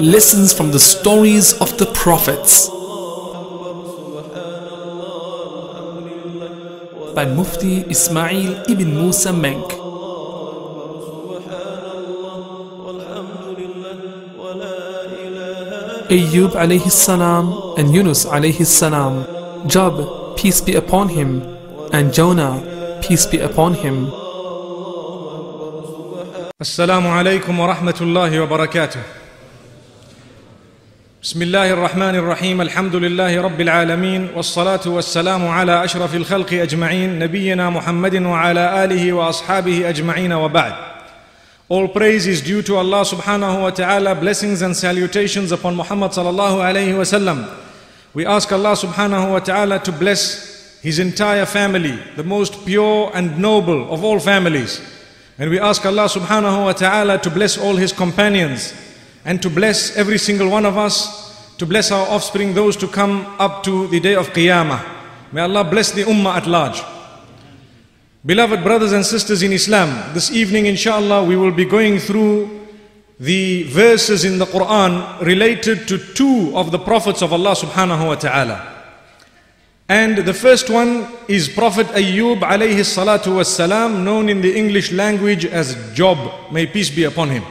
lessons from the stories of the prophets by Mufti Ismail ibn Musa Menk. Ayyub alayhi salam and Yunus alayhi salam, Job, peace be upon him, and Jonah, peace be upon him. السلام عليكم ورحمة الله وبركاته. بسم الله الرحمن الرحيم الحمد لله رب العالمين والصلاة والسلام على أشرف الخلق أجمعين نبينا محمد وعلى آله وأصحابه أجمعين وبعد. All praise is due to Allah subhanahu wa ta'ala, blessings and salutations upon Muhammad sallallahu alayhi wa sallam. We ask Allah subhanahu wa ta'ala to bless his entire family, the most pure and noble of all families. And we ask Allah subhanahu wa ta'ala to bless all his companions and to bless every single one of us, to bless our offspring, those to come up to the day of Qiyamah. May Allah bless the Ummah at large. Beloved brothers and sisters in Islam, this evening inshallah we will be going through the verses in the Quran related to two of the prophets of Allah subhanahu wa ta'ala. And the first one is Prophet Ayyub alayhi salatu was salam, known in the English language as Job. May peace be upon him.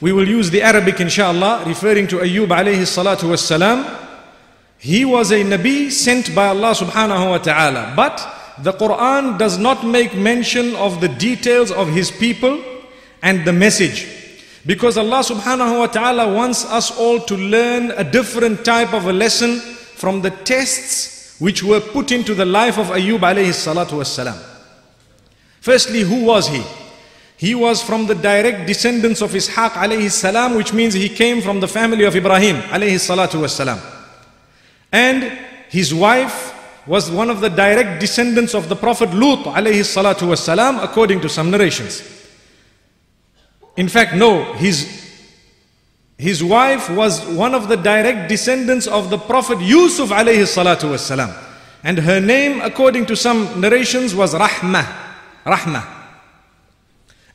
We will use the Arabic inshallah, referring to Ayyub alayhi salatu was salam. He was a Nabi sent by Allah subhanahu wa ta'ala. But the Quran does not make mention of the details of his people and the message. Because Allah subhanahu wa ta'ala wants us all to learn a different type of a lesson from the tests which were put into the life of Ayyub alayhi salatu was salam. Firstly, who was he? He was from the direct descendants of Ishaq alayhi salam, which means he came from the family of Ibrahim alayhi salatu was salam. And his wife was one of the direct descendants of the Prophet Lut alayhi salatu was salam, according to some narrations. In fact, no, his his wife was one of the direct descendants of the Prophet Yusuf alayhi salatu was salam. And her name, according to some narrations, was Rahmah. Rahmah.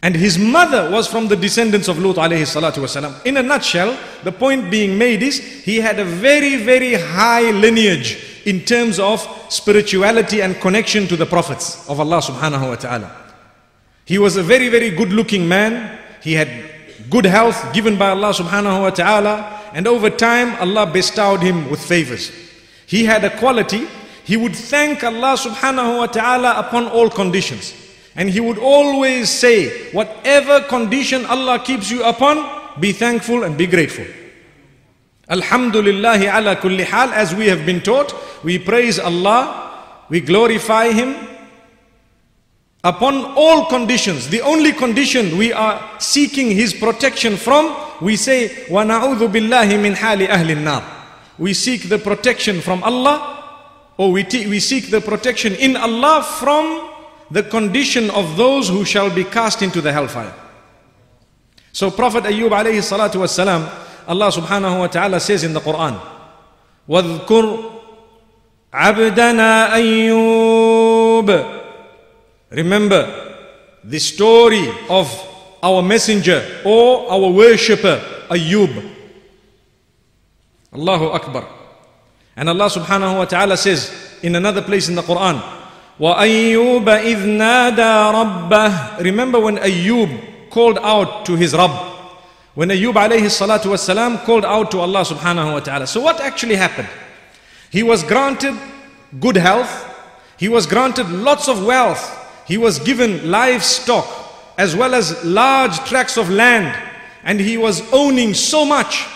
And his mother was from the descendants of Lut alayhi salatu wasalam. In a nutshell, the point being made is he had a very, very high lineage in terms of spirituality and connection to the prophets of Allah subhanahu wa ta'ala. He was a very, very good looking man. He had good health given by Allah subhanahu wa ta'ala. And over time, Allah bestowed him with favors. He had a quality, he would thank Allah subhanahu wa ta'ala upon all conditions. And he would always say, whatever condition Allah keeps you upon, be thankful and be grateful. Alhamdulillah ala kulli hal, as we have been taught, we praise Allah, we glorify Him upon all conditions. The only condition we are seeking His protection from, we say, wa na'udhu billahi min hali ahli nar. We seek the protection from Allah, or we, we seek the protection in Allah from the condition of those who shall be cast into the hellfire. So Prophet Ayyub alayhi salatu was salam, Allah subhanahu wa ta'ala says in the Quran, وَاذْكُرْ عَبْدَنَا أَيُّوبَ Remember the story of our messenger or our worshipper Ayyub. Allahu Akbar. And Allah subhanahu wa ta'ala says in another place in the Quran, وَأَيُّوبَ إِذْ نَادَى رَبَّهِ Remember when Ayyub called out to his Rabb. When Ayyub alayhi salatu wasalam called out to Allah subhanahu wa ta'ala. So what actually happened? He was granted good health. He was granted lots of wealth. He was given livestock as well as large tracts of land. And he was owning so much.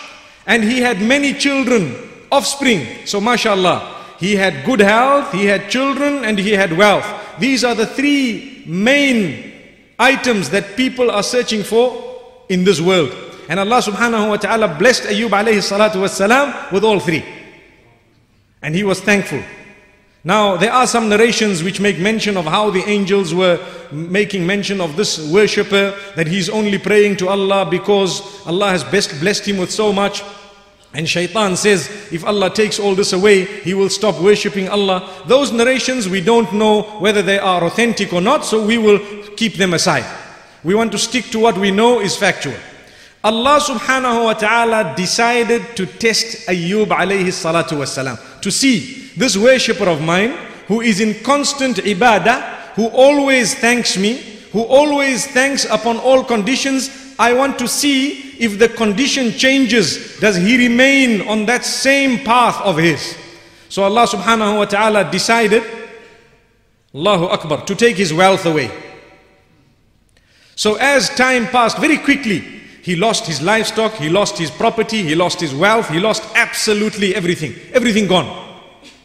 And he had many children, offspring. So mashallah. He had good health, he had children, and he had wealth. These are the three main items that people are searching for in this world. And Allah subhanahu wa ta'ala blessed Ayub alayhi salatu wasalam with all three. And he was thankful. Now, there are some narrations which make mention of how the angels were making mention of this worshipper, that he's only praying to Allah because Allah has best blessed him with so much. And shaitan says, if Allah takes all this away, he will stop worshipping Allah. Those narrations, we don't know whether they are authentic or not, so we will keep them aside. We want to stick to what we know is factual. Allah subhanahu wa ta'ala decided to test Ayyub alayhi salatu wasalam. To see this worshipper of mine who is in constant ibadah, who always thanks me, who always thanks upon all conditions. I want to see if the condition changes, does he remain on that same path of his? So Allah subhanahu wa ta'ala decided, Allahu Akbar, to take his wealth away. So as time passed very quickly, he lost his livestock, he lost his property, he lost his wealth, he lost absolutely everything. Everything gone.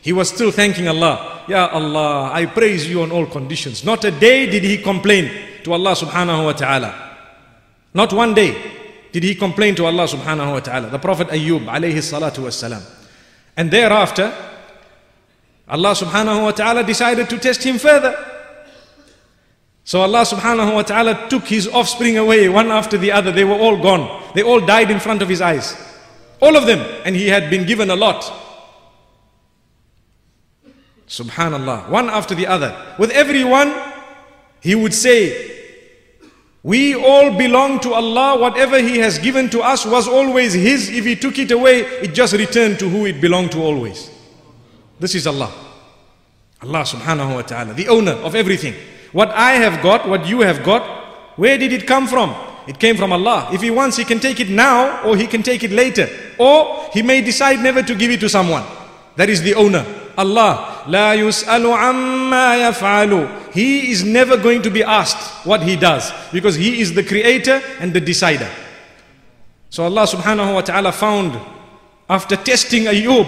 He was still thanking Allah. Ya Allah, I praise you on all conditions. Not a day did he complain to Allah subhanahu wa ta'ala. Not one day did he complain to Allah subhanahu wa ta'ala. The Prophet Ayyub alayhi salatu was salam. And thereafter, Allah subhanahu wa ta'ala decided to test him further. So Allah subhanahu wa ta'ala took his offspring away one after the other. They were all gone. They all died in front of his eyes. All of them. And he had been given a lot. Subhanallah. One after the other. With everyone, he would say, we all belong to Allah. Whatever He has given to us was always His. If He took it away, it just returned to who it belonged to always. This is Allah. Allah subhanahu wa ta'ala, the owner of everything. What I have got, what you have got, where did it come from? It came from Allah. If He wants, He can take it now or He can take it later. Or He may decide never to give it to someone. That is the owner. Allah. La yus'alu amma yaf'alu. He is never going to be asked what He does. Because He is the creator and the decider. So Allah subhanahu wa ta'ala found after testing Ayub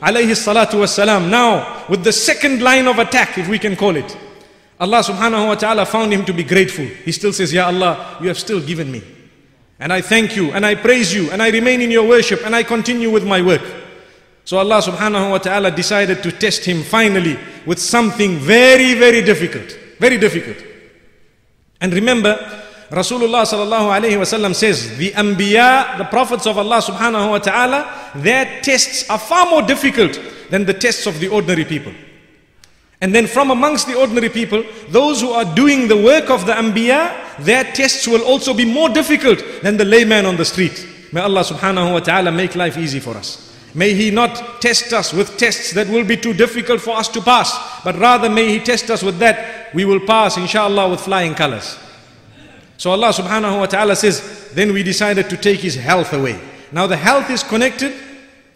alayhi salatu wasalam now with the second line of attack if we can call it Allah subhanahu wa ta'ala found him to be grateful. He still says, Ya Allah, you have still given me. And I thank you and I praise you and I remain in your worship and I continue with my work. So Allah subhanahu wa ta'ala decided to test him finally with something very, very difficult. Very difficult. And remember, Rasulullah sallallahu alayhi wasallam says, the Anbiya, the prophets of Allah subhanahu wa ta'ala, their tests are far more difficult than the tests of the ordinary people. And then from amongst the ordinary people, those who are doing the work of the Anbiya, their tests will also be more difficult than the layman on the street. May Allah subhanahu wa ta'ala make life easy for us. May He not test us with tests that will be too difficult for us to pass, but rather may He test us with that we will pass, inshallah, with flying colors. So Allah subhanahu wa ta'ala says, then we decided to take His health away. Now the health is connected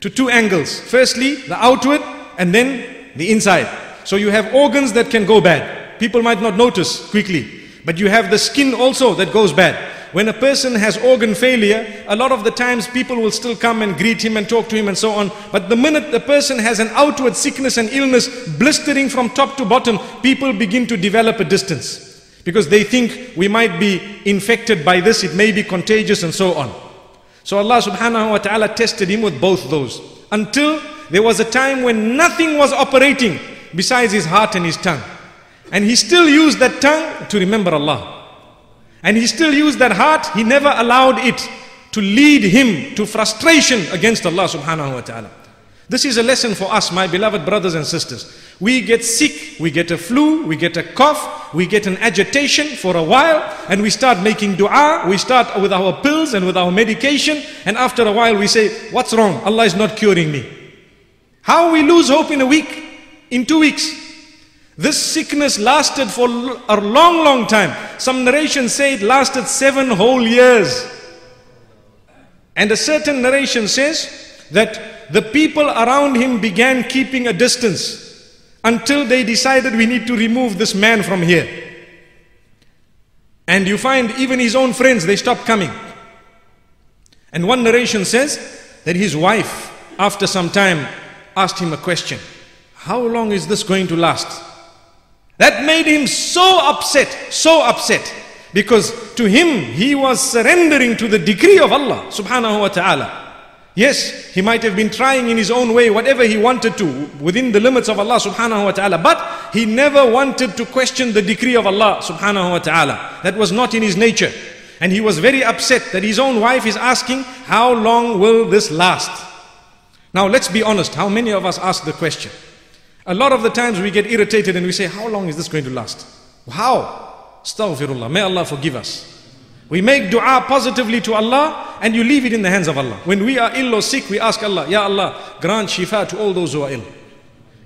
to two angles. Firstly, the outward, and then the inside. So you have organs that can go bad. People might not notice quickly. But you have the skin also that goes bad. When a person has organ failure, a lot of the times people will still come and greet him and talk to him and so on. But the minute the person has an outward sickness and illness blistering from top to bottom, people begin to develop a distance. Because they think we might be infected by this, it may be contagious and so on. So Allah subhanahu wa ta'ala tested him with both those. Until there was a time when nothing was operating besides his heart and his tongue. And he still used that tongue to remember Allah. And he still used that heart, he never allowed it to lead him to frustration against Allah subhanahu wa ta'ala. This is a lesson for us, my beloved brothers and sisters. We get sick, we get a flu, we get a cough, we get an agitation for a while, and we start making dua. We start with our pills and with our medication, and after a while we say, What's wrong? Allah is not curing me. How we lose hope in a week? in two weeks. This sickness lasted for a long, long time. Some narrations say it lasted seven whole years. And a certain narration says that the people around him began keeping a distance until they decided we need to remove this man from here. And you find even his own friends, they stopped coming. And one narration says that his wife, after some time, asked him a question. How long is this going to last? That made him so upset, so upset, Because to him, he was surrendering to the decree of Allah subhanahu wa ta'ala. Yes, he might have been trying in his own way whatever he wanted to within the limits of Allah subhanahu wa ta'ala, but he never wanted to question the decree of Allah subhanahu wa ta'ala. That was not in his nature. And he was very upset that his own wife is asking, How long will this last? Now let's be honest, how many of us ask the question? A lot of the times we get irritated and we say, How long is this going to last? How? Astaghfirullah. May Allah forgive us. We make dua positively to Allah and you leave it in the hands of Allah. When we are ill or sick, we ask Allah, Ya Allah, grant shifa to all those who are ill.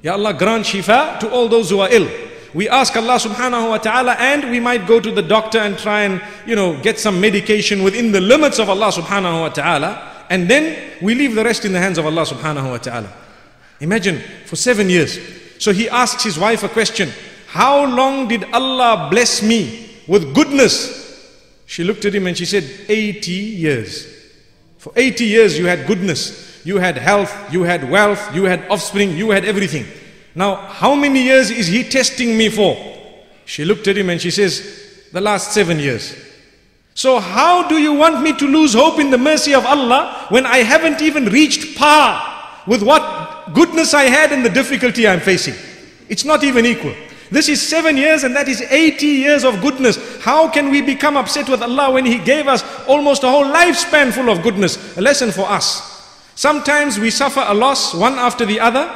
Ya Allah, grant shifa to all those who are ill. We ask Allah subhanahu wa ta'ala and we might go to the doctor and try and, you know, get some medication within the limits of Allah subhanahu wa ta'ala. And then we leave the rest in the hands of Allah subhanahu wa ta'ala. Imagine for seven years. So he asks his wife a question. How long did Allah bless me with goodness she looked at him and she said, 80 years. For 80 years you had goodness, you had health, you had wealth, you had offspring, you had everything. Now, how many years is he testing me for? She looked at him and she says, the last seven years. So how do you want me to lose hope in the mercy of Allah when I haven't even reached par with what goodness I had and the difficulty I'm facing? It's not even equal. This is seven years and that is 80 years of goodness. How can we become upset with Allah when He gave us almost a whole lifespan full of goodness? A lesson for us. Sometimes we suffer a loss one after the other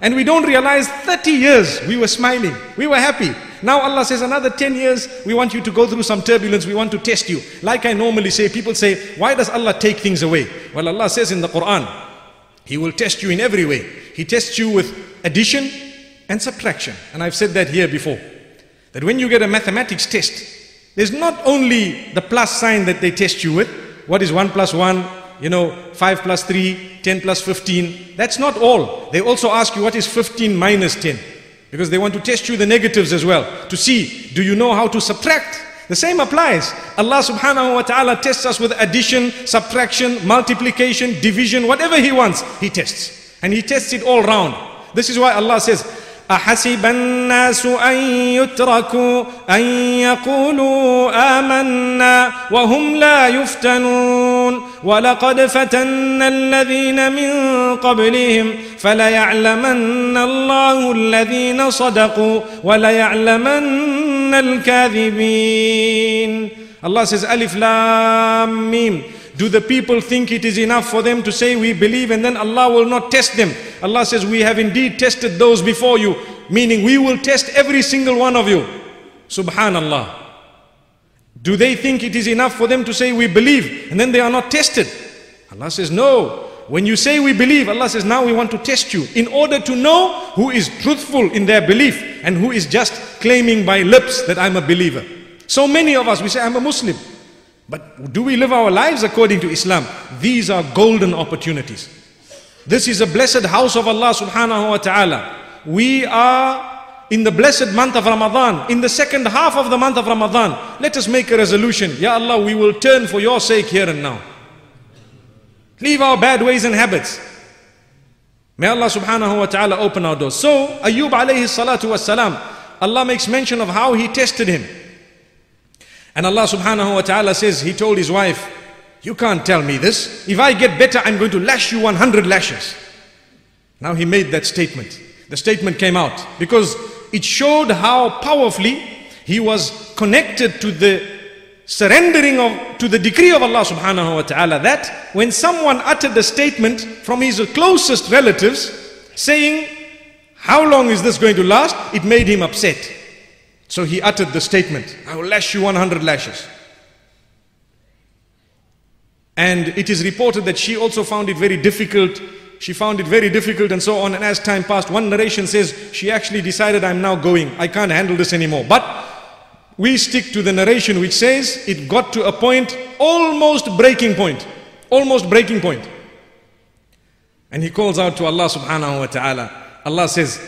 and we don't realize 30 years we were smiling, we were happy. Now Allah says another 10 years we want you to go through some turbulence, we want to test you. Like I normally say, people say, why does Allah take things away? Well Allah says in the Quran, He will test you in every way. He tests you with addition, and subtraction. And I've said that here before. That when you get a mathematics test, there's not only the plus sign that they test you with, what is 1 plus 1, you know, 5 plus 3, 10 plus 15. That's not all. They also ask you what is 15 minus 10. Because they want to test you the negatives as well. To see, do you know how to subtract? The same applies. Allah subhanahu wa ta'ala tests us with addition, subtraction, multiplication, division, whatever He wants, He tests. And He tests it all round. This is why Allah says, أحسب الناس أن يتركوا أن يقولوا آمنا وهم لا يفتنون ولقد فتنا الذين من قبلهم فليعلمن الله الذين صدقوا وليعلمن الكاذبين Allah says ألف لام ميم Do the people think it is enough for them to say we believe and then Allah will not test them? Allah says we have indeed tested those before you, meaning we will test every single one of you. Subhanallah. Do they think it is enough for them to say we believe and then they are not tested? Allah says no. When you say we believe, Allah says now we want to test you in order to know who is truthful in their belief and who is just claiming by lips that I'm a believer. So many of us, we say I'm a Muslim. But do we live our lives according to Islam? These are golden opportunities. This is a blessed house of Allah subhanahu wa ta'ala. We are in the blessed month of Ramadan, in the second half of the month of Ramadan. Let us make a resolution. Ya Allah, we will turn for your sake here and now. Leave our bad ways and habits. May Allah subhanahu wa ta'ala open our doors. So, Ayub alayhi salatu was salam, Allah makes mention of how he tested him. And Allah subhanahu wa ta'ala says, He told his wife, You can't tell me this. If I get better, I'm going to lash you 100 lashes. Now he made that statement. The statement came out because it showed how powerfully he was connected to the surrendering of to the decree of Allah subhanahu wa ta'ala that when someone uttered a statement from his closest relatives saying how long is this going to last it made him upset so he uttered the statement, I will lash you 100 lashes. And it is reported that she also found it very difficult. She found it very difficult and so on. And as time passed, one narration says she actually decided, I'm now going. I can't handle this anymore. But we stick to the narration which says it got to a point, almost breaking point. Almost breaking point. And he calls out to Allah subhanahu wa ta'ala. Allah says,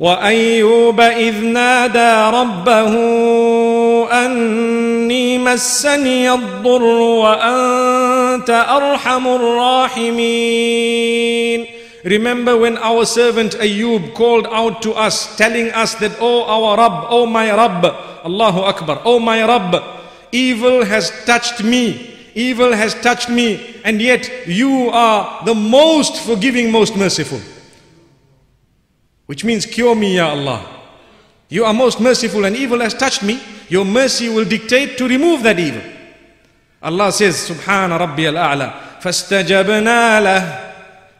وايوب اذ نادى ربه اني مسني الضر وانت ارحم الراحمين Remember when our servant Ayub called out to us, telling us that, Oh our Rabb, oh my Rabb, Allahu Akbar, oh my Rabb, evil has touched me. Evil has touched me, and yet you are the most forgiving, most merciful. Which means, cure me, Ya Allah. You are most merciful, and evil has touched me. Your mercy will dictate to remove that evil. Allah says, Subhana Rabbi al A'la. فَاسْتَجَبْنَا لَهُ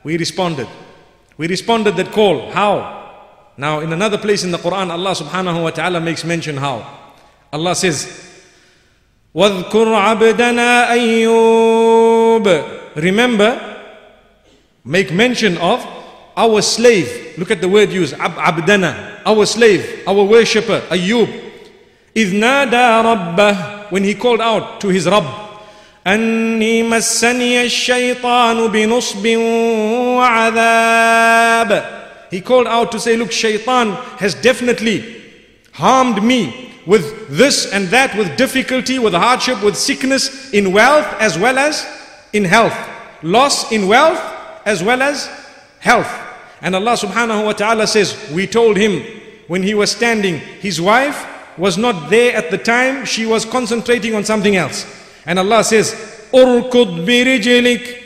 We responded. We responded that call. How? Now, in another place in the Quran, Allah subhanahu wa ta'ala makes mention how. Allah says, وَاذْكُرْ عَبْدَنَا أَيُّوبَ Remember, make mention of our slave. Look at the word used, ab- abdana, our slave, our worshipper, Ayyub. إِذْ نَادَى رَبَّهُ When he called out to his Rabb, أني مسني الشيطان بنصب وعذاب He called out to say, look, shaitan has definitely harmed me with this and that, with difficulty, with hardship, with sickness, in wealth as well as in health. Loss in wealth as well as health. And Allah subhanahu wa ta'ala says, we told him when he was standing, his wife was not there at the time, she was concentrating on something else. And Allah says, Urkud birijlik,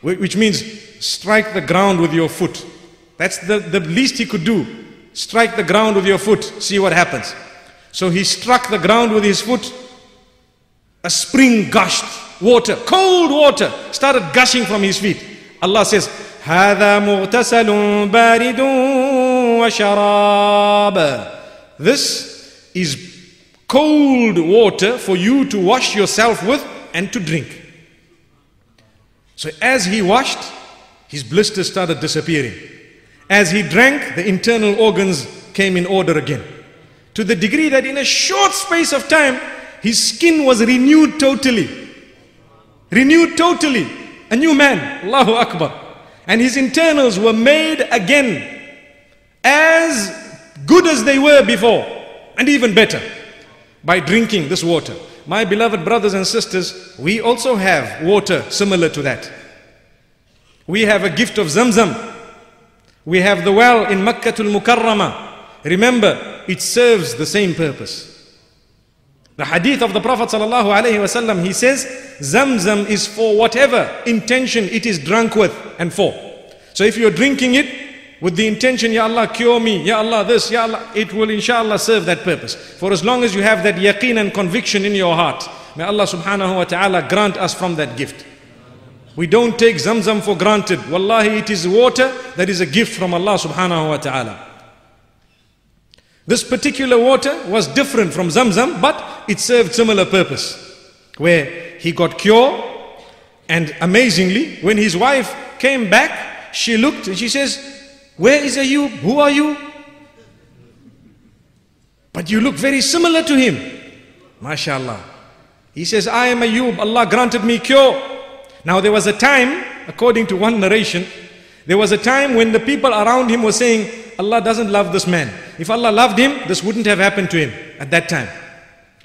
which means strike the ground with your foot. That's the, the least he could do. Strike the ground with your foot, see what happens. So he struck the ground with his foot. A spring gushed, water, cold water, started gushing from his feet. Allah says, هذا مغتسل بارد وشراب. This is cold water for you to wash yourself with and to drink. So as he washed, his blisters started disappearing. As he drank, the internal organs came in order again. To the degree that in a short space of time, his skin was renewed totally. Renewed totally. A new man. Allahu Akbar. And his internals were made again as good as they were before. And even better. By drinking this water. My beloved brothers and sisters, we also have water similar to that. We have a gift of Zamzam. We have the well in Makkatul Mukarramah. Remember, it serves the same purpose. The hadith of the Prophet ﷺ, he says, Zamzam is for whatever intention it is drunk with and for. So if you're drinking it with the intention, Ya Allah, cure me, Ya Allah, this, Ya Allah, it will inshallah serve that purpose. For as long as you have that yaqeen and conviction in your heart, may Allah subhanahu wa ta'ala grant us from that gift. We don't take Zamzam for granted. Wallahi, it is water that is a gift from Allah subhanahu wa ta'ala. This particular water was different from Zamzam, but it served similar purpose. Where he got cure, and amazingly, when his wife came back, she looked and she says, Where is Ayub? Who are you? But you look very similar to him. MashaAllah. He says, I am Ayub. Allah granted me cure. Now there was a time, according to one narration, there was a time when the people around him were saying, Allah doesn't love this man. If Allah loved him, this wouldn't have happened to him at that time.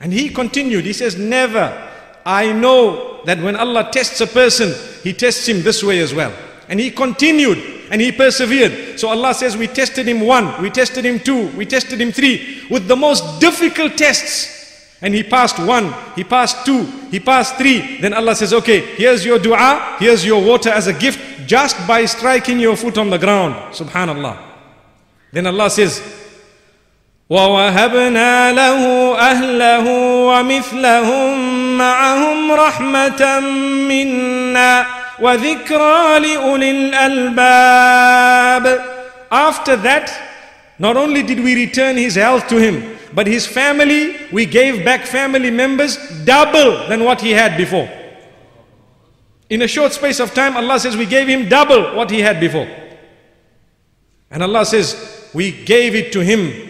And he continued, he says, Never. I know that when Allah tests a person, He tests him this way as well. And he continued and he persevered. So Allah says, We tested him one, we tested him two, we tested him three, with the most difficult tests. And he passed one, he passed two, he passed three. Then Allah says, Okay, here's your dua, here's your water as a gift, just by striking your foot on the ground. Subhanallah. Then Allah says, ووهبنا له أهله ومثلهم معهم رحمة منا وذكرى لأولي الألباب After that, not only did we return his health to him, but his family, we gave back family members double than what he had before. In a short space of time, Allah says we gave him double what he had before. And Allah says we gave it to him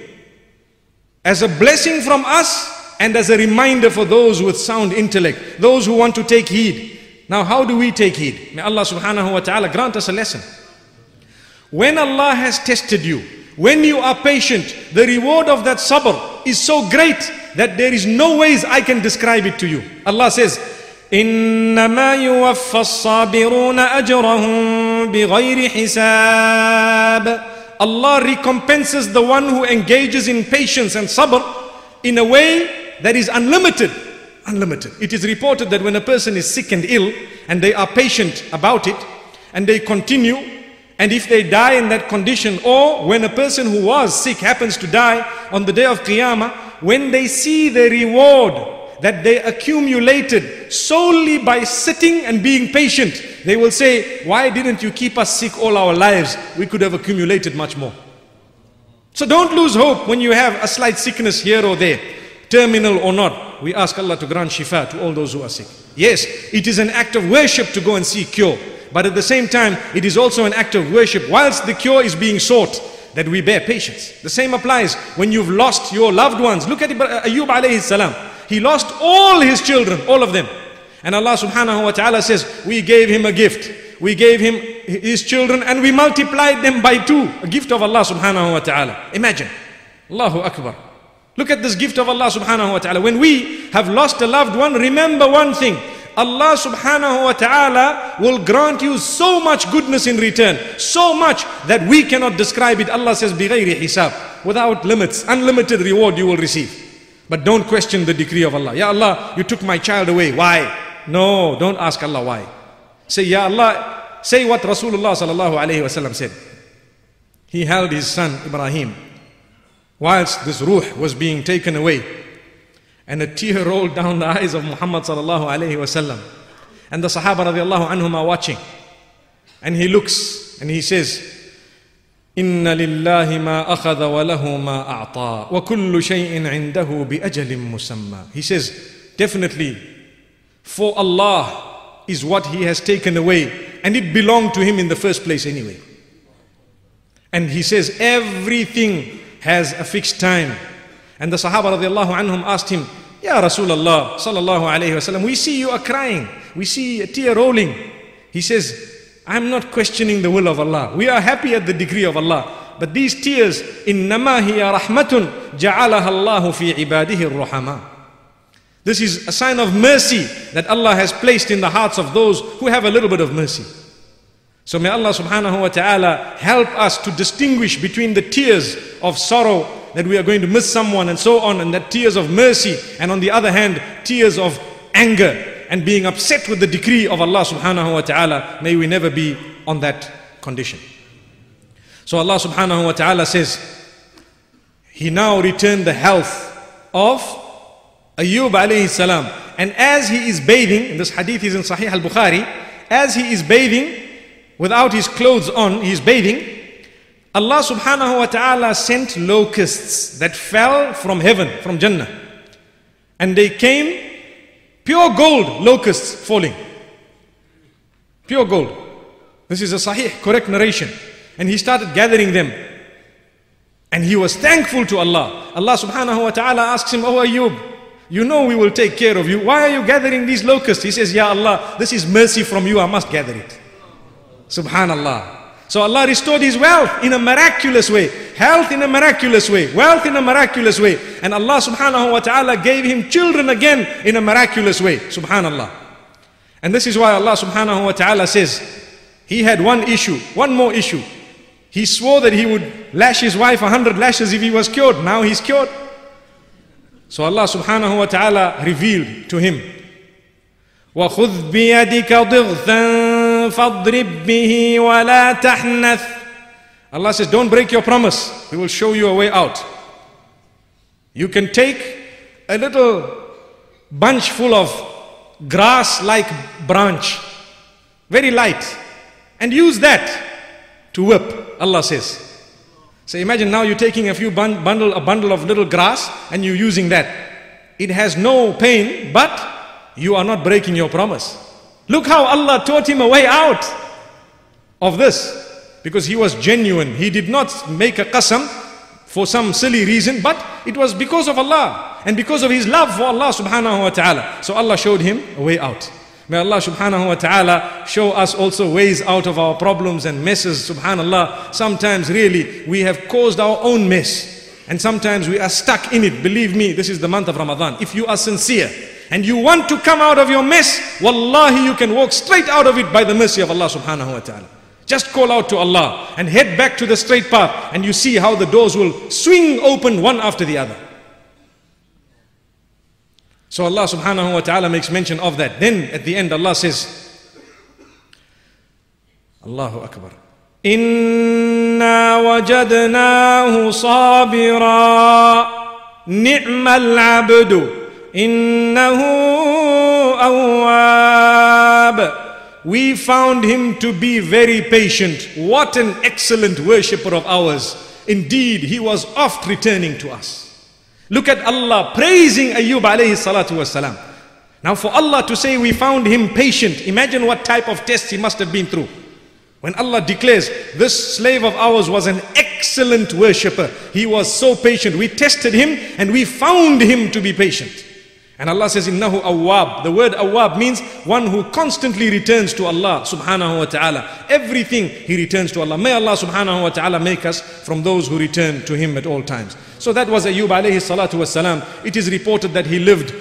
as a blessing from us and as a reminder for those with sound intellect, those who want to take heed. Now, how do we take heed? May Allah subhanahu wa ta'ala grant us a lesson. When Allah has tested you, when you are patient, the reward of that sabr is so great that there is no ways I can describe it to you. Allah says, إنما يوفى الصابرون أجرهم بغير حساب Allah recompenses the one who engages in patience and sabr in a way that is unlimited. Unlimited. It is reported that when a person is sick and ill and they are patient about it and they continue, and if they die in that condition, or when a person who was sick happens to die on the day of Qiyamah, when they see the reward that they accumulated solely by sitting and being patient, they will say, Why didn't you keep us sick all our lives? We could have accumulated much more. So don't lose hope when you have a slight sickness here or there, terminal or not. We ask Allah to grant shifa to all those who are sick. Yes, it is an act of worship to go and seek cure. But at the same time, it is also an act of worship whilst the cure is being sought that we bear patience. The same applies when you've lost your loved ones. Look at Ayub alayhi salam. He lost all his children, all of them. And Allah subhanahu wa ta'ala says, we gave him a gift. We gave him his children and we multiplied them by two. A gift of Allah subhanahu wa ta'ala. Imagine. Allahu Akbar. Look at this gift of Allah subhanahu wa ta'ala. When we have lost a loved one, remember one thing. Allah subhanahu wa ta'ala will grant you so much goodness in return. So much that we cannot describe it. Allah says, بِغَيْرِ hisab. Without limits, unlimited reward you will receive. But don't question the decree of Allah. Ya Allah, you took my child away. Why? No, don't ask Allah why. Say, Ya Allah, say what Rasulullah sallallahu alayhi wasallam said. He held his son Ibrahim whilst this ruh was being taken away and a tear rolled down the eyes of Muhammad sallallahu alayhi wasallam. And the Sahaba radiallahu anhum are watching. And he looks and he says, إن لله ما أخذ وله ما أعطى وكل شيء عنده بأجل مسمى He says, definitely, for Allah is what He has taken away and it belonged to Him in the first place anyway. And He says, everything has a fixed time. And the Sahaba radiallahu anhum asked him, Ya Rasulullah sallallahu alayhi wasallam, we see you are crying. We see a tear rolling. He says, I'm not questioning the will of Allah. We are happy at the degree of Allah. But these tears, إِنَّمَا هِيَ رَحْمَةٌ جَعَلَهَا اللَّهُ فِي عِبَادِهِ الرُّحَمَاءِ This is a sign of mercy that Allah has placed in the hearts of those who have a little bit of mercy. So may Allah subhanahu wa ta'ala help us to distinguish between the tears of sorrow that we are going to miss someone and so on, and that tears of mercy, and on the other hand, tears of anger and being upset with the decree of Allah subhanahu wa ta'ala. May we never be on that condition. So Allah subhanahu wa ta'ala says, He now returned the health of Ayub alayhi salam. And as he is bathing, this hadith is in Sahih al Bukhari, as he is bathing, without his clothes on, he is bathing, Allah subhanahu wa ta'ala sent locusts that fell from heaven, from Jannah. And they came, pure gold locusts falling. Pure gold. This is a sahih, correct narration. And he started gathering them. And he was thankful to Allah. Allah subhanahu wa ta'ala asks him, Oh Ayub, you know we will take care of you. Why are you gathering these locusts? He says, Ya Allah, this is mercy from you. I must gather it. Subhanallah. So Allah restored his wealth in a miraculous way, health in a miraculous way, wealth in a miraculous way. And Allah subhanahu wa ta'ala gave him children again in a miraculous way. Subhanallah. And this is why Allah subhanahu wa ta'ala says, he had one issue, one more issue. He swore that he would lash his wife a hundred lashes if he was cured. Now he's cured. So Allah subhanahu wa ta'ala revealed to him, وَخُذْ بِيَدِكَ ضِغْثًا فاضرب به ولا تحنث Allah says don't break your promise we will show you a way out you can take a little bunch full of grass like branch very light and use that to whip Allah says so imagine now you're taking a few bundle a bundle of little grass and you're using that it has no pain but you are not breaking your promise Look how Allah taught him a way out of this. Because he was genuine. He did not make a qasam for some silly reason, but it was because of Allah and because of his love for Allah subhanahu wa ta'ala. So Allah showed him a way out. May Allah subhanahu wa ta'ala show us also ways out of our problems and messes, subhanallah. Sometimes really we have caused our own mess. And sometimes we are stuck in it. Believe me, this is the month of Ramadan. If you are sincere, and you want to come out of your mess, wallahi, you can walk straight out of it by the mercy of Allah subhanahu wa ta'ala. Just call out to Allah and head back to the straight path, and you see how the doors will swing open one after the other. So Allah subhanahu wa ta'ala makes mention of that. Then at the end Allah says, Allahu Akbar. إنا وجدناه صابرا نعم العبد إنه أواب We found him to be very patient. What an excellent worshipper of ours. Indeed, he was oft returning to us. Look at Allah praising Ayyub alayhi salatu wasalam. Now for Allah to say we found him patient, imagine what type of test he must have been through. When Allah declares this slave of ours was an excellent worshipper, he was so patient. We tested him and we found him to be patient. And Allah says, Innahu awwab. The word awwab means one who constantly returns to Allah subhanahu wa ta'ala. Everything he returns to Allah. May Allah subhanahu wa ta'ala make us from those who return to Him at all times. So that was Ayyub alayhi salatu wasalam. It is reported that he lived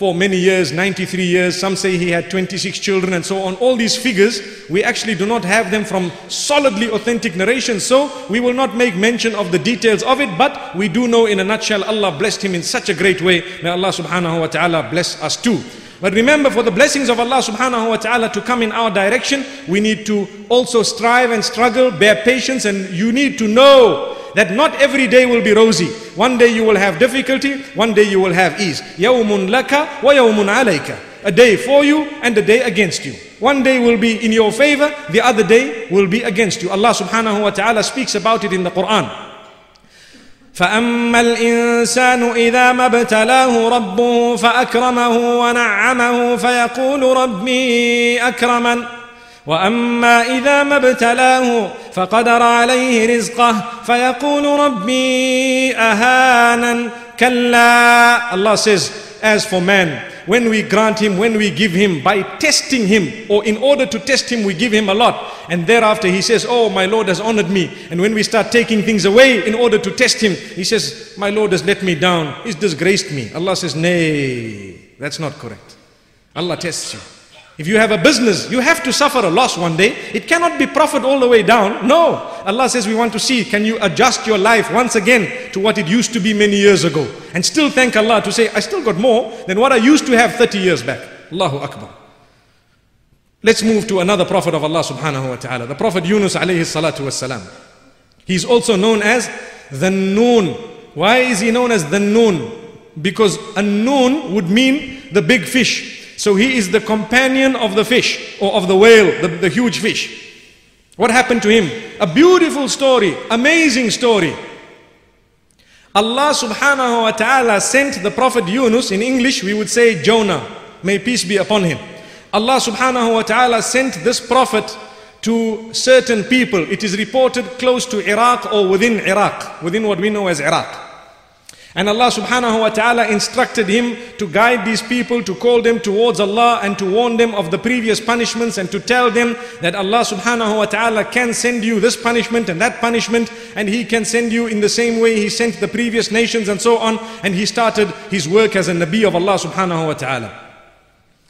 for many years, 93 years. Some say he had 26 children and so on. All these figures, we actually do not have them from solidly authentic narrations. So we will not make mention of the details of it, but we do know in a nutshell, Allah blessed him in such a great way. May Allah subhanahu wa ta'ala bless us too. But remember, for the blessings of Allah subhanahu wa ta'ala to come in our direction, we need to also strive and struggle, bear patience, and you need to know that not every day will be rosy. One day you will have difficulty, one day you will have ease. يَوْمٌ لَكَ وَيَوْمٌ عَلَيْكَ A day for you and a day against you. One day will be in your favor, the other day will be against you. Allah subhanahu wa ta'ala speaks about it in the Quran. فأما الإنسان إذا ما ابتلاه ربه فأكرمه ونعمه فيقول ربي أكرمن واما اذا ما ابتلاه فقدر عليه رزقه فيقول ربي اهانا كلا Allah says as for man when we grant him when we give him by testing him or in order to test him we give him a lot and thereafter he says oh my lord has honored me and when we start taking things away in order to test him he says my lord has let me down he's disgraced me Allah says nay that's not correct Allah tests you if you have a business, you have to suffer a loss one day. It cannot be profit all the way down. No. Allah says we want to see, can you adjust your life once again to what it used to be many years ago? And still thank Allah to say, I still got more than what I used to have 30 years back. Allahu Akbar. Let's move to another Prophet of Allah subhanahu wa ta'ala. The Prophet Yunus alayhi salatu wasalam. He's also known as the Noon. Why is he known as the Noon? Because a Noon would mean the big fish. So he is the companion of the fish or of the whale, the, the huge fish. What happened to him? A beautiful story, amazing story. Allah subhanahu wa ta'ala sent the Prophet Yunus, in English we would say Jonah, may peace be upon him. Allah subhanahu wa ta'ala sent this Prophet to certain people. It is reported close to Iraq or within Iraq, within what we know as Iraq. And Allah subhanahu wa ta'ala instructed him to guide these people, to call them towards Allah and to warn them of the previous punishments and to tell them that Allah subhanahu wa ta'ala can send you this punishment and that punishment and He can send you in the same way He sent the previous nations and so on. And he started his work as a Nabi of Allah subhanahu wa ta'ala.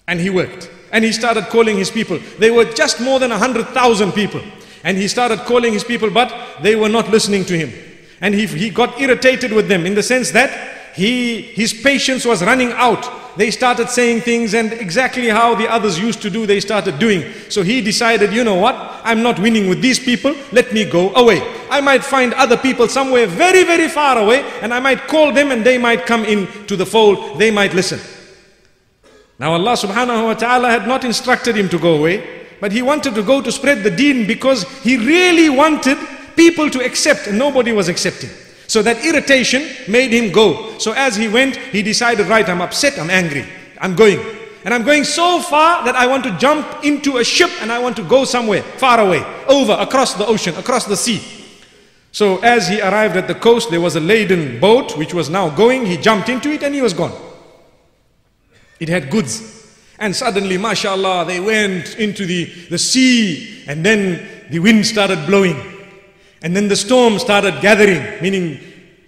And he worked. And he started calling his people. They were just more than a hundred thousand people. And he started calling his people, but they were not listening to him. And he, he got irritated with them in the sense that he, his patience was running out. They started saying things and exactly how the others used to do, they started doing. So he decided, you know what? I'm not winning with these people. Let me go away. I might find other people somewhere very, very far away and I might call them and they might come in to the fold. They might listen. Now Allah subhanahu wa ta'ala had not instructed him to go away, but he wanted to go to spread the deen because he really wanted people to accept and nobody was accepting. So that irritation made him go. So as he went, he decided, right, I'm upset, I'm angry, I'm going. And I'm going so far that I want to jump into a ship and I want to go somewhere far away, over, across the ocean, across the sea. So as he arrived at the coast, there was a laden boat which was now going. He jumped into it and he was gone. It had goods. And suddenly, mashallah, they went into the, the sea and then the wind started blowing. And then the storm started gathering, meaning,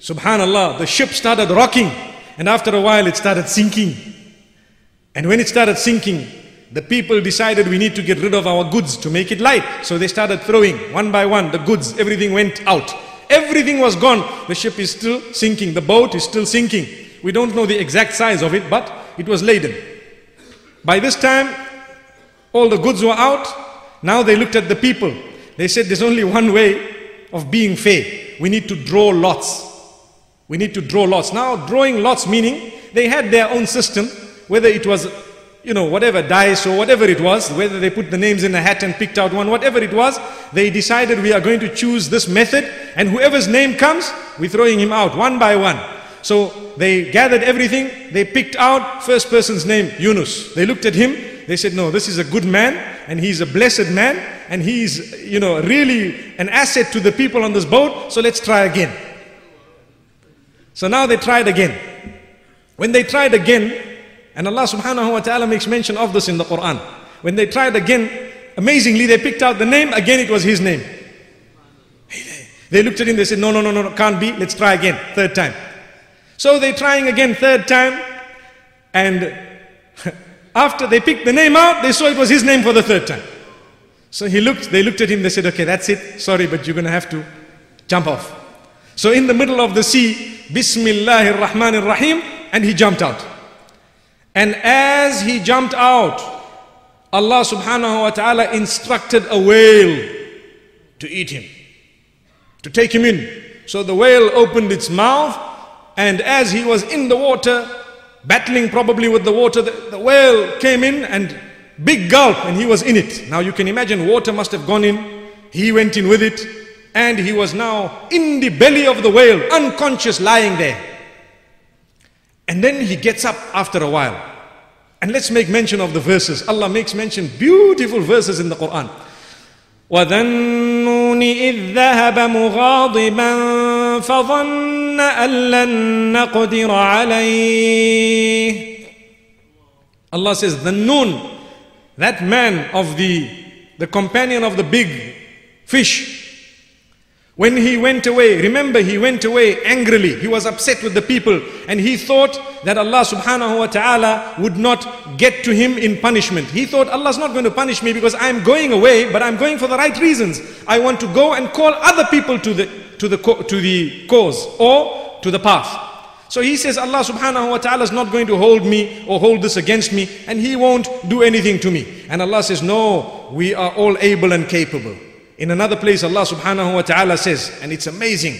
subhanallah, the ship started rocking. And after a while, it started sinking. And when it started sinking, the people decided we need to get rid of our goods to make it light. So they started throwing one by one the goods, everything went out. Everything was gone. The ship is still sinking, the boat is still sinking. We don't know the exact size of it, but It was laden. By this time, all the goods were out. Now they looked at the people. They said, There's only one way of being fair. We need to draw lots. We need to draw lots. Now, drawing lots meaning they had their own system, whether it was, you know, whatever dice or whatever it was, whether they put the names in a hat and picked out one, whatever it was, they decided we are going to choose this method, and whoever's name comes, we're throwing him out one by one. So they gathered everything, they picked out first person's name, Yunus. They looked at him, they said, No, this is a good man, and he's a blessed man, and he's, you know, really an asset to the people on this boat, so let's try again. So now they tried again. When they tried again, and Allah subhanahu wa ta'ala makes mention of this in the Quran. When they tried again, amazingly they picked out the name, again it was his name. They looked at him, they said, No, no, no, no, can't be, let's try again, third time. So they're trying again, third time, and after they picked the name out, they saw it was his name for the third time. So he looked, they looked at him, they said, Okay, that's it, sorry, but you're gonna have to jump off. So in the middle of the sea, Bismillahir Rahmanir Rahim, and he jumped out. And as he jumped out, Allah subhanahu wa ta'ala instructed a whale to eat him, to take him in. So the whale opened its mouth, and as he was in the water, battling probably with the water, the, the whale came in and big gulp, and he was in it. Now you can imagine water must have gone in, he went in with it, and he was now in the belly of the whale, unconscious, lying there. And then he gets up after a while. And let's make mention of the verses. Allah makes mention beautiful verses in the Quran. وذنون إذ ذهب مغاضبا فظن أن لن نقدر عليه Allah says, the noon, that man of the, the companion of the big fish, when he went away, remember he went away angrily. He was upset with the people and he thought that Allah subhanahu wa ta'ala would not get to him in punishment. He thought Allah's not going to punish me because I'm going away, but I'm going for the right reasons. I want to go and call other people to the, to the, to the cause or to the path. So he says Allah subhanahu wa ta'ala is not going to hold me or hold this against me and he won't do anything to me. And Allah says, no, we are all able and capable. In another place, Allah subhanahu wa ta'ala says, and it's amazing,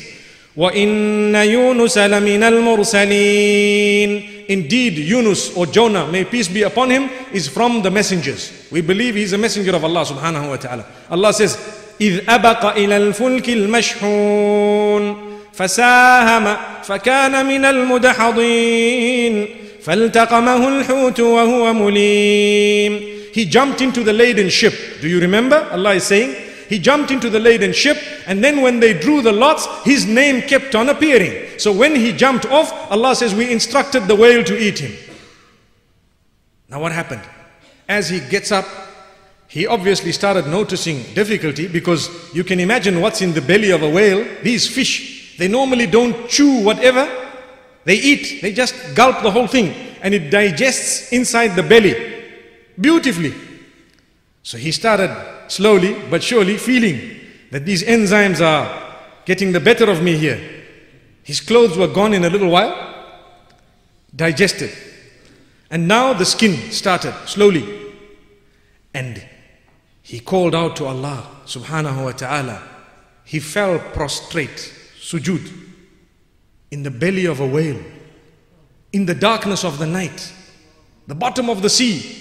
وَإِنَّ يُونُسَ لَمِنَ الْمُرْسَلِينَ Indeed, Yunus or Jonah, may peace be upon him, is from the messengers. We believe he's a messenger of Allah subhanahu wa ta'ala. Allah says, إِذْ أَبَقَ إِلَى الْفُلْكِ الْمَشْحُونَ فساهم فكان من المدحضين فالتقمه الحوت وهو مليم He jumped into the laden ship. Do you remember? Allah is saying, he jumped into the laden ship, and then when they drew the lots, his name kept on appearing. So when he jumped off, Allah says, We instructed the whale to eat him. Now, what happened? As he gets up, he obviously started noticing difficulty because you can imagine what's in the belly of a whale. These fish, they normally don't chew whatever they eat, they just gulp the whole thing and it digests inside the belly beautifully. So he started slowly but surely feeling that these enzymes are getting the better of me here. His clothes were gone in a little while, digested. And now the skin started slowly. And he called out to Allah subhanahu wa ta'ala. He fell prostrate, sujud, in the belly of a whale, in the darkness of the night, the bottom of the sea.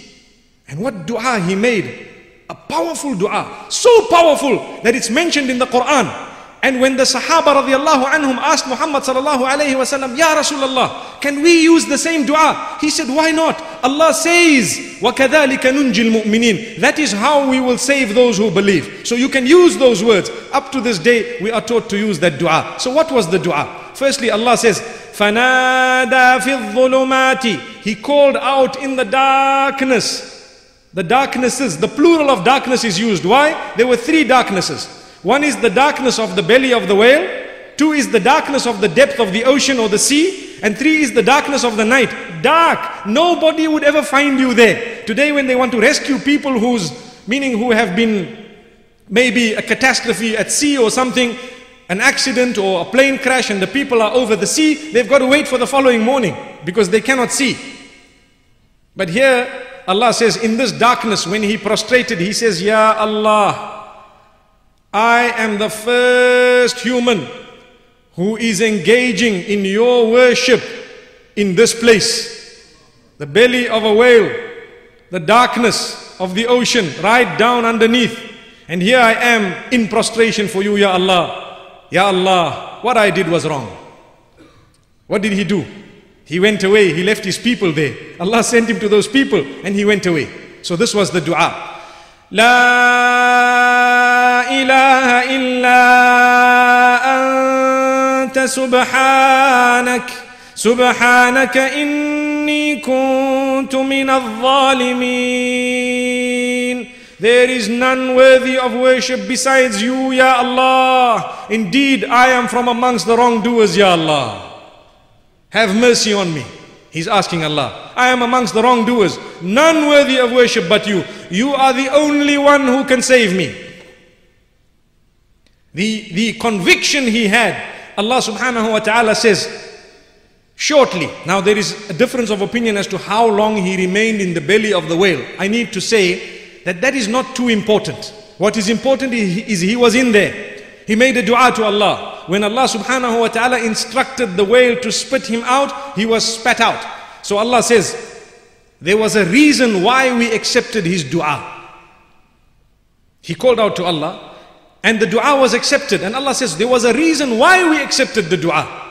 And what dua he made a powerful dua, so powerful that it's mentioned in the Quran. And when the Sahaba radiallahu anhum asked Muhammad sallallahu alayhi wasallam, Ya Rasulullah, can we use the same dua? He said, why not? Allah says, وَكَذَلِكَ نُنْجِ الْمُؤْمِنِينَ That is how we will save those who believe. So you can use those words. Up to this day, we are taught to use that dua. So what was the dua? Firstly, Allah says, فَنَادَى فِي الظُّلُمَاتِ He called out in the darkness. The darknesses, the plural of darkness is used. Why? There were three darknesses. One is the darkness of the belly of the whale. Two is the darkness of the depth of the ocean or the sea. And three is the darkness of the night. Dark. Nobody would ever find you there. Today when they want to rescue people whose, meaning who have been maybe a catastrophe at sea or something, an accident or a plane crash and the people are over the sea, they've got to wait for the following morning because they cannot see. But here, Allah says, in this darkness, when he prostrated, he says, Ya Allah, I am the first human who is engaging in your worship in this place. The belly of a whale, the darkness of the ocean, right down underneath. And here I am in prostration for you, Ya Allah. Ya Allah, what I did was wrong. What did he do? He went away, he left his people there. Allah sent him to those people and he went away. So this was the dua. لا إله إلا أنت سبحانك سبحانك إني كنت من الظالمين There is none worthy of worship besides you, Ya Allah. Indeed, I am from amongst the wrongdoers, Ya Allah. Have mercy on me. He's asking Allah. I am amongst the wrongdoers. None worthy of worship but you. You are the only one who can save me. The, the conviction he had, Allah subhanahu wa ta'ala says, shortly. Now there is a difference of opinion as to how long he remained in the belly of the whale. I need to say that that is not too important. What is important is he was in there. He made a dua to Allah. When Allah subhanahu wa ta'ala instructed the whale to spit him out, he was spat out. So Allah says, there was a reason why we accepted his dua. He called out to Allah and the dua was accepted. And Allah says, there was a reason why we accepted the dua.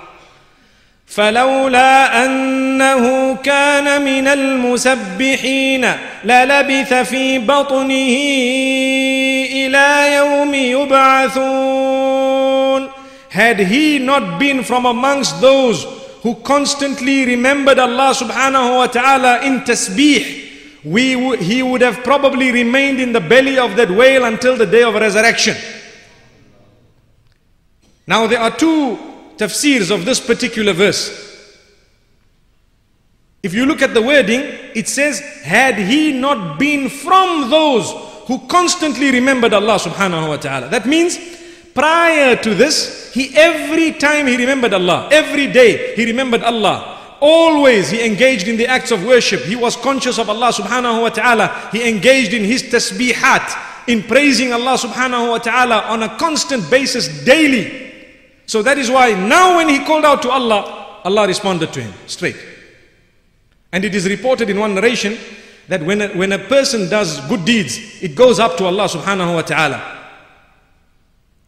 فلولا أنه كان من المسبحين للبث في بطنه إلى يوم يبعثون Had he not been from amongst those who constantly remembered Allah subhanahu wa ta'ala in tasbih, we he would have probably remained in the belly of that whale until the day of resurrection. Now there are two tafsirs of this particular verse. If you look at the wording, it says, had he not been from those who constantly remembered Allah subhanahu wa ta'ala. That means prior to this, he every time he remembered Allah, every day he remembered Allah. Always he engaged in the acts of worship. He was conscious of Allah subhanahu wa ta'ala. He engaged in his tasbihat, in praising Allah subhanahu wa ta'ala on a constant basis daily. So that is why now when he called out to Allah, Allah responded to him straight. And it is reported in one narration that when a, when a person does good deeds, it goes up to Allah subhanahu wa ta'ala.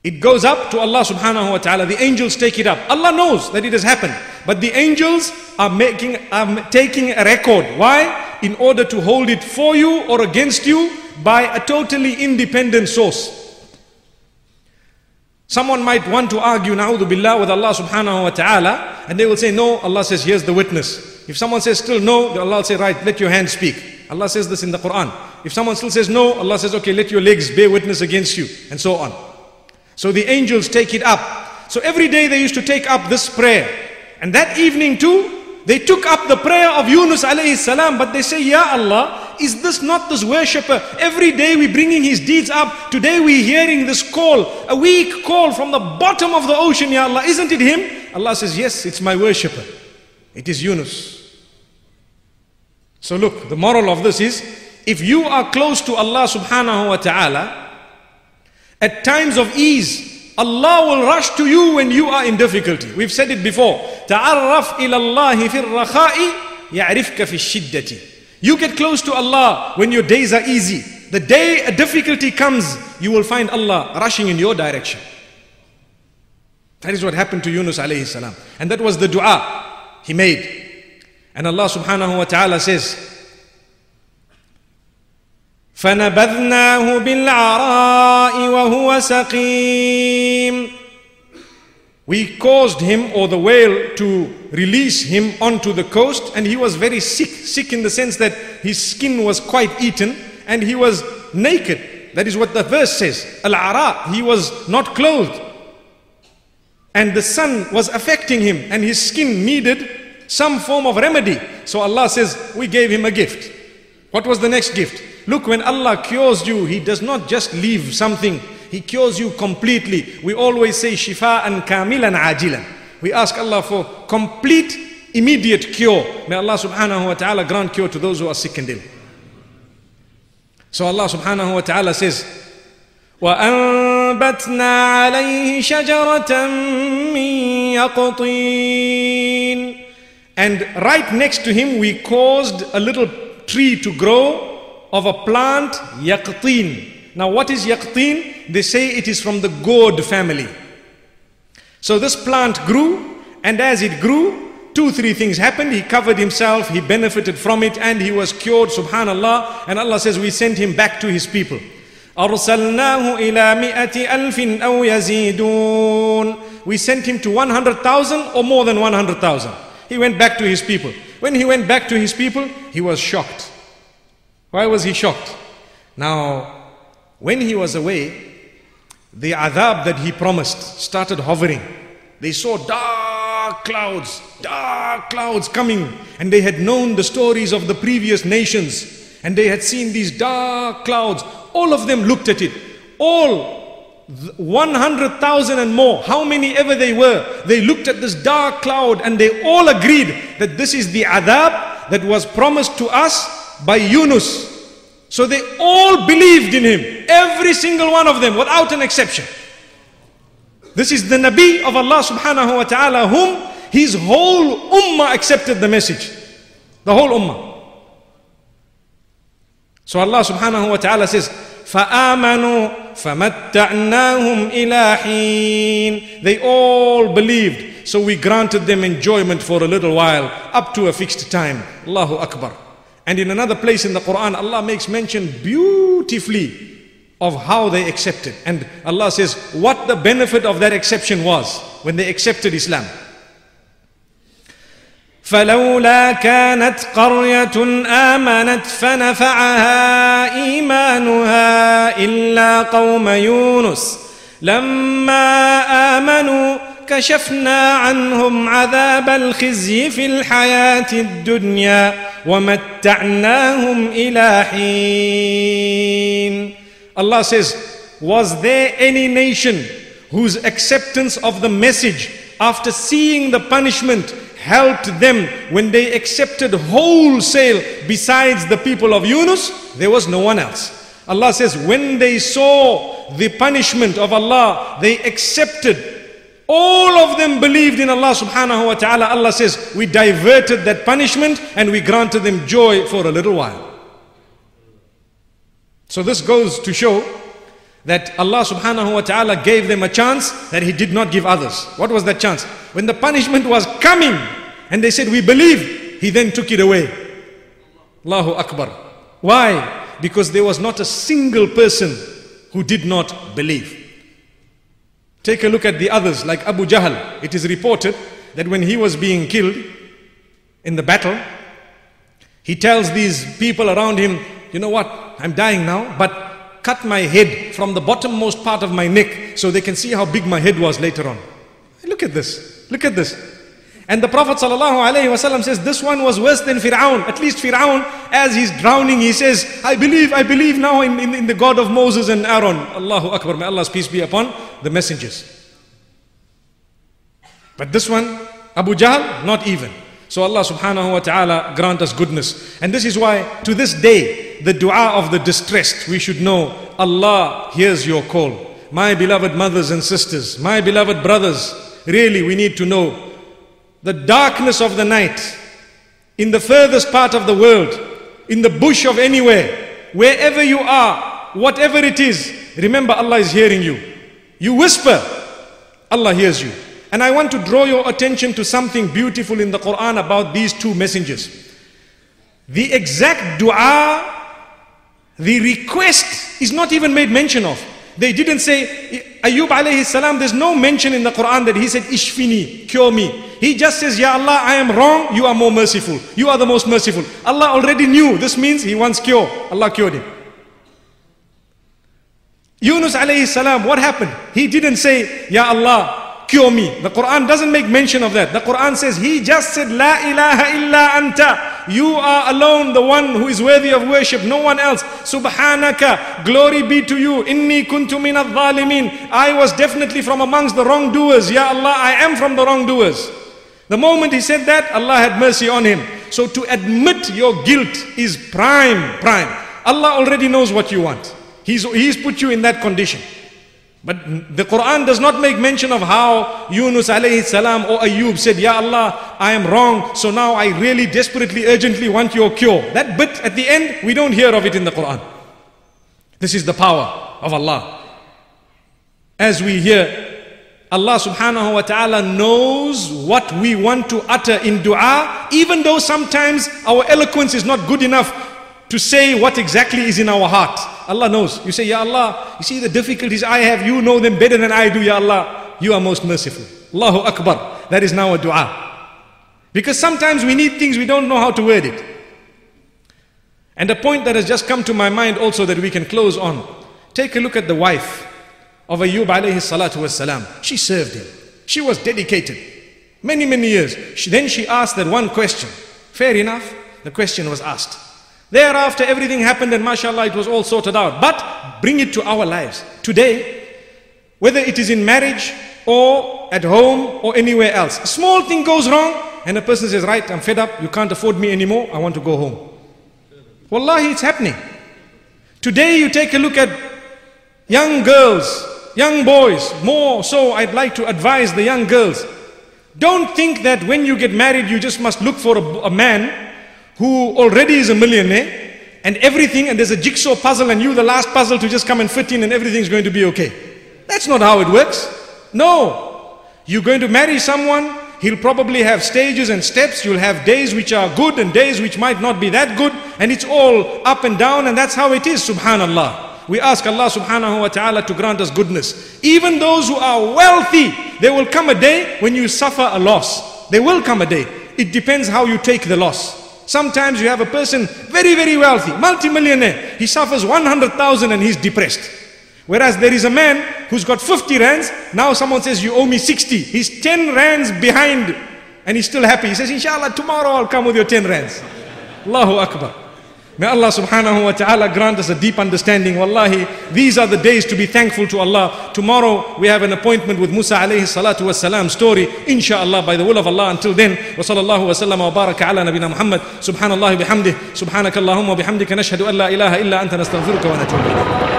It goes up to Allah subhanahu wa ta'ala. The angels take it up. Allah knows that it has happened. But the angels are making, are taking a record. Why? In order to hold it for you or against you by a totally independent source. Someone might want to argue, na'udhu billah, with Allah subhanahu wa ta'ala, and they will say, no, Allah says, here's the witness. If someone says still no, Allah will say, right, let your hand speak. Allah says this in the Quran. If someone still says no, Allah says, okay, let your legs bear witness against you, and so on. So the angels take it up. So every day they used to take up this prayer. And that evening too, they took up the prayer of Yunus alayhi salam, but they say, Ya Allah, is this not this worshipper? Every day we're bringing his deeds up. Today we're hearing this call, a weak call from the bottom of the ocean, Ya Allah. Isn't it him? Allah says, yes, it's my worshipper. It is Yunus. So look, the moral of this is, if you are close to Allah subhanahu wa ta'ala, at times of ease, Allah will rush to you when you are in difficulty. We've said it before. تعرف إلى الله في الرخاء يعرفك في الشدة. You get close to Allah when your days are easy. The day a difficulty comes, you will find Allah rushing in your direction. That is what happened to Yunus alayhi salam. And that was the dua he made. And Allah subhanahu wa ta'ala says, فنبذناه بالعراء وهو سقيم We caused him or the whale to release him onto the coast and he was very sick, sick in the sense that his skin was quite eaten and he was naked. That is what the verse says. Al-ara, he was not clothed. And the sun was affecting him and his skin needed some form of remedy. So Allah says, we gave him a gift. What was the next gift? Look, when Allah cures you, He does not just leave something, He cures you completely. We always say shifa and kamilan ajilan. We ask Allah for complete immediate cure. May Allah subhanahu wa ta'ala grant cure to those who are sick and ill. So Allah subhanahu wa ta'ala says, وأنبتنا عليه شجرة من يقطين And right next to him we caused a little tree to grow of a plant yaqtin. Now what is yaqtin? They say it is from the gourd family. So this plant grew and as it grew, two, three things happened. He covered himself, he benefited from it, and he was cured, subhanallah. And Allah says, We sent him back to his people. أرسلناه إلى مئة ألف أو يزيدون We sent him to 100,000 or more than 100,000. He went back to his people. When he went back to his people, he was shocked. Why was he shocked? Now, when he was away, the adab that he promised started hovering. They saw dark clouds, dark clouds coming, and they had known the stories of the previous nations, and they had seen these dark clouds all of them looked at it. All 100,000 and more, how many ever they were, they looked at this dark cloud and they all agreed that this is the adab that was promised to us by Yunus. So they all believed in him, every single one of them, without an exception. This is the Nabi of Allah subhanahu wa ta'ala, whom his whole ummah accepted the message. The whole ummah. So Allah subhanahu wa ta'ala says, فَآمَنُوا فَمَتَّعْنَاهُمْ إِلَى حِينٍ They all believed, so we granted them enjoyment for a little while, up to a fixed time. Allahu Akbar. And in another place in the Quran, Allah makes mention beautifully of how they accepted. And Allah says what the benefit of that exception was when they accepted Islam. فلولا كانت قرية آمنت فنفعها إيمانها إلا قوم يونس لما آمنوا كشفنا عنهم عذاب الخزي في الحياة الدنيا ومتعناهم إلى حين Allah says, was there any nation whose acceptance of the message after seeing the punishment helped them when they accepted wholesale besides the people of Yunus, there was no one else. Allah says, when they saw the punishment of Allah, they accepted. All of them believed in Allah subhanahu wa ta'ala. Allah says, we diverted that punishment and we granted them joy for a little while. So this goes to show that Allah subhanahu wa ta'ala gave them a chance that He did not give others. What was that chance? When the punishment was coming and they said, We believe, He then took it away. Allahu Akbar. Why? Because there was not a single person who did not believe. Take a look at the others, like Abu Jahl. It is reported that when he was being killed in the battle, he tells these people around him, You know what? I'm dying now, but cut my head from the bottommost part of my neck so they can see how big my head was later on. Look at this. Look at this. And the Prophet ﷺ says, This one was worse than Fir'aun. At least Fir'aun, as he's drowning, he says, I believe, I believe now in, in, in the God of Moses and Aaron. Allahu Akbar. May Allah's peace be upon the messengers. But this one, Abu Jahl, not even. So Allah subhanahu wa ta'ala grant us goodness. And this is why to this day, the dua of the distressed, we should know Allah hears your call. My beloved mothers and sisters, my beloved brothers, really we need to know the darkness of the night, in the furthest part of the world, in the bush of anywhere, wherever you are, whatever it is, remember Allah is hearing you. You whisper, Allah hears you. And I want to draw your attention to something beautiful in the Quran about these two messengers. The exact dua, the request is not even made mention of. They didn't say, Ayub alayhi salam, there's no mention in the Quran that he said, Ishfini, cure me. He just says, Ya Allah, I am wrong, you are more merciful. You are the most merciful. Allah already knew. This means he wants cure. Allah cured him. Yunus alayhi salam, what happened? He didn't say, Ya Allah, cure me. The Quran doesn't make mention of that. The Quran says he just said, La ilaha illa anta. You are alone, the one who is worthy of worship, no one else. Subhanaka, glory be to you. Inni kuntu min I was definitely from amongst the wrongdoers. Ya Allah, I am from the wrongdoers. The moment he said that, Allah had mercy on him. So to admit your guilt is prime, prime. Allah already knows what you want. He's, he's put you in that condition. But the Quran does not make mention of how Yunus alayhi salam oh or Ayub said, Ya Allah, I am wrong, so now I really desperately, urgently want your cure. That bit at the end, we don't hear of it in the Quran. This is the power of Allah. As we hear, Allah subhanahu wa ta'ala knows what we want to utter in dua, even though sometimes our eloquence is not good enough to say what exactly is in our heart. Allah knows. You say, Ya Allah, you see the difficulties I have, you know them better than I do, Ya Allah. You are most merciful. Allahu Akbar. That is now a dua. Because sometimes we need things we don't know how to word it. And a point that has just come to my mind also that we can close on. Take a look at the wife of Ayyub alayhi salatu wasalam. She served him. She was dedicated. Many, many years. She, then she asked that one question. Fair enough. The question was asked. Thereafter, everything happened and mashallah, it was all sorted out. But bring it to our lives. Today, whether it is in marriage or at home or anywhere else, a small thing goes wrong and a person says, Right, I'm fed up, you can't afford me anymore, I want to go home. Wallahi, it's happening. Today, you take a look at young girls, young boys, more so, I'd like to advise the young girls. Don't think that when you get married, you just must look for a, a man who already is a millionaire and everything, and there's a jigsaw puzzle, and you the last puzzle to just come and fit in, and everything's going to be okay. That's not how it works. No. You're going to marry someone, he'll probably have stages and steps. You'll have days which are good and days which might not be that good, and it's all up and down, and that's how it is, subhanallah. We ask Allah subhanahu wa ta'ala to grant us goodness. Even those who are wealthy, there will come a day when you suffer a loss. There will come a day. It depends how you take the loss. Sometimes you have a person very, very wealthy, multi-millionaire. He suffers 100,000 and he's depressed. Whereas there is a man who's got 50 rands. Now someone says, you owe me 60. He's 10 rands behind and he's still happy. He says, inshallah, tomorrow I'll come with your 10 rands. Allahu Akbar. May Allah subhanahu wa ta'ala grant us a deep understanding. Wallahi, these are the days to be thankful to Allah. Tomorrow we have an appointment with Musa alayhi salatu was salam story. Inshallah, by the will of Allah. Until then, wa sallallahu wa sallam wa baraka ala nabina Muhammad. Subhanallah bihamdih. Subhanakallahumma bihamdika nashhadu an la ilaha illa anta nastaghfiruka wa natubu.